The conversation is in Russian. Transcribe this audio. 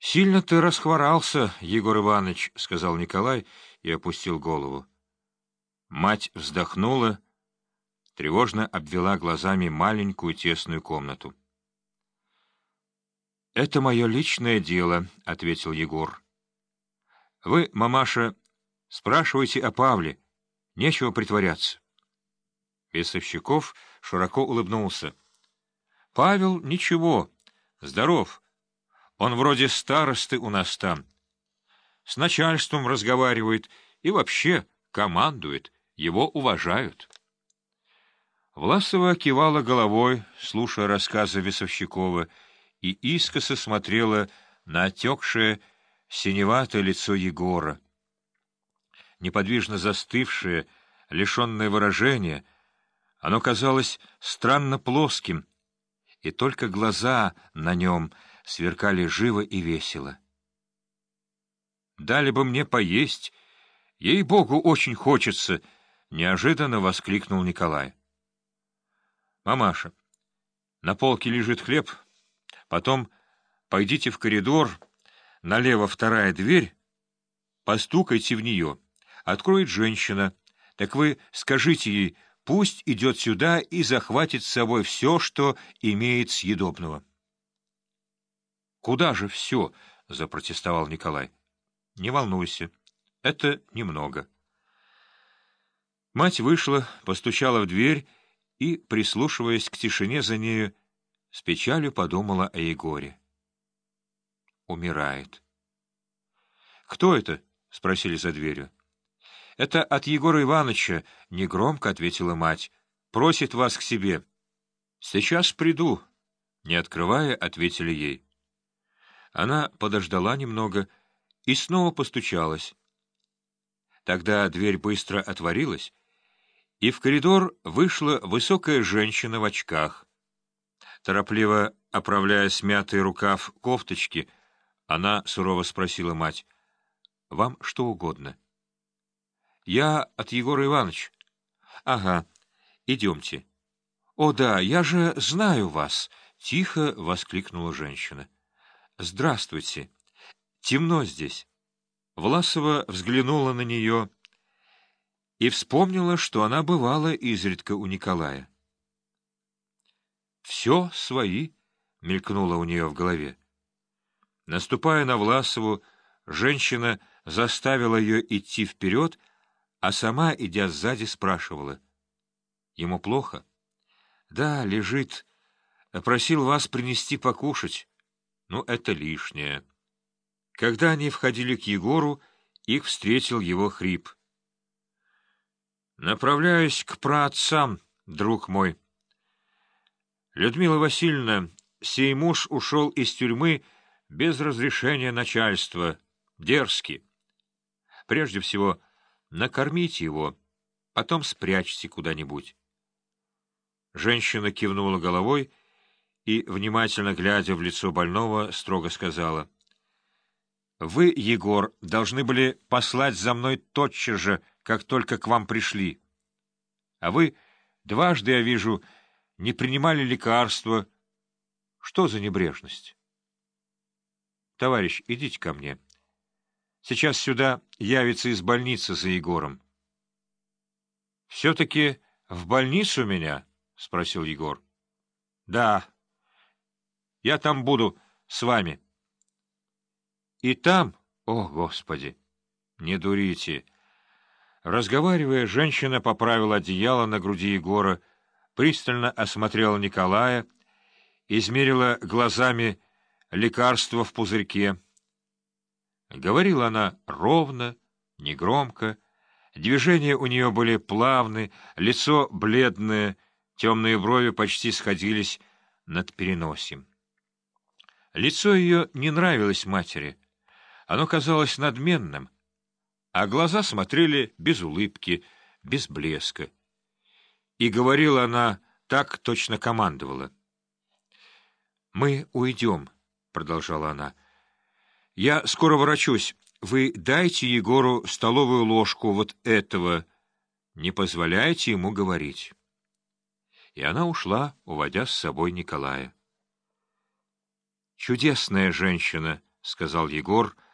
— Сильно ты расхворался, Егор Иванович, — сказал Николай и опустил голову. Мать вздохнула, тревожно обвела глазами маленькую тесную комнату. — Это мое личное дело, — ответил Егор. — Вы, мамаша, спрашивайте о Павле. Нечего притворяться. Весовщиков широко улыбнулся. — Павел ничего, здоров. Он вроде старосты у нас там. С начальством разговаривает и вообще командует, его уважают. Власова кивала головой, слушая рассказы Весовщикова, и искоса смотрела на отекшее синеватое лицо Егора. Неподвижно застывшее, лишенное выражения, оно казалось странно плоским, и только глаза на нем — сверкали живо и весело. «Дали бы мне поесть! Ей-богу, очень хочется!» — неожиданно воскликнул Николай. «Мамаша, на полке лежит хлеб, потом пойдите в коридор, налево вторая дверь, постукайте в нее. Откроет женщина, так вы скажите ей, пусть идет сюда и захватит с собой все, что имеет съедобного». Куда же все? — запротестовал Николай. — Не волнуйся. Это немного. Мать вышла, постучала в дверь и, прислушиваясь к тишине за нею, с печалью подумала о Егоре. Умирает. — Кто это? — спросили за дверью. — Это от Егора Ивановича, — негромко ответила мать. — Просит вас к себе. — Сейчас приду. Не открывая, ответили ей. Она подождала немного и снова постучалась. Тогда дверь быстро отворилась, и в коридор вышла высокая женщина в очках. Торопливо оправляя смятый рукав кофточки, она сурово спросила мать, — Вам что угодно? — Я от Егора Ивановича. — Ага, идемте. — О да, я же знаю вас! — тихо воскликнула женщина. — «Здравствуйте. Темно здесь». Власова взглянула на нее и вспомнила, что она бывала изредка у Николая. «Все свои», — мелькнуло у нее в голове. Наступая на Власову, женщина заставила ее идти вперед, а сама, идя сзади, спрашивала. «Ему плохо?» «Да, лежит. Просил вас принести покушать» но это лишнее. Когда они входили к Егору, их встретил его хрип. «Направляюсь к праотцам, друг мой». Людмила Васильевна, сей муж ушел из тюрьмы без разрешения начальства, дерзкий. Прежде всего, накормите его, потом спрячьте куда-нибудь. Женщина кивнула головой и, внимательно глядя в лицо больного, строго сказала. — Вы, Егор, должны были послать за мной тотчас же, как только к вам пришли. А вы, дважды, я вижу, не принимали лекарства. Что за небрежность? — Товарищ, идите ко мне. Сейчас сюда явится из больницы за Егором. — Все-таки в больницу меня? — спросил Егор. — Да. Я там буду с вами. И там, о, Господи, не дурите. Разговаривая, женщина поправила одеяло на груди Егора, пристально осмотрела Николая, измерила глазами лекарство в пузырьке. Говорила она ровно, негромко, движения у нее были плавны, лицо бледное, темные брови почти сходились над переносием. Лицо ее не нравилось матери. Оно казалось надменным, а глаза смотрели без улыбки, без блеска. И говорила она так, точно командовала. «Мы уйдем», — продолжала она. «Я скоро ворочусь. Вы дайте Егору столовую ложку вот этого. Не позволяйте ему говорить». И она ушла, уводя с собой Николая. «Чудесная женщина», — сказал Егор, —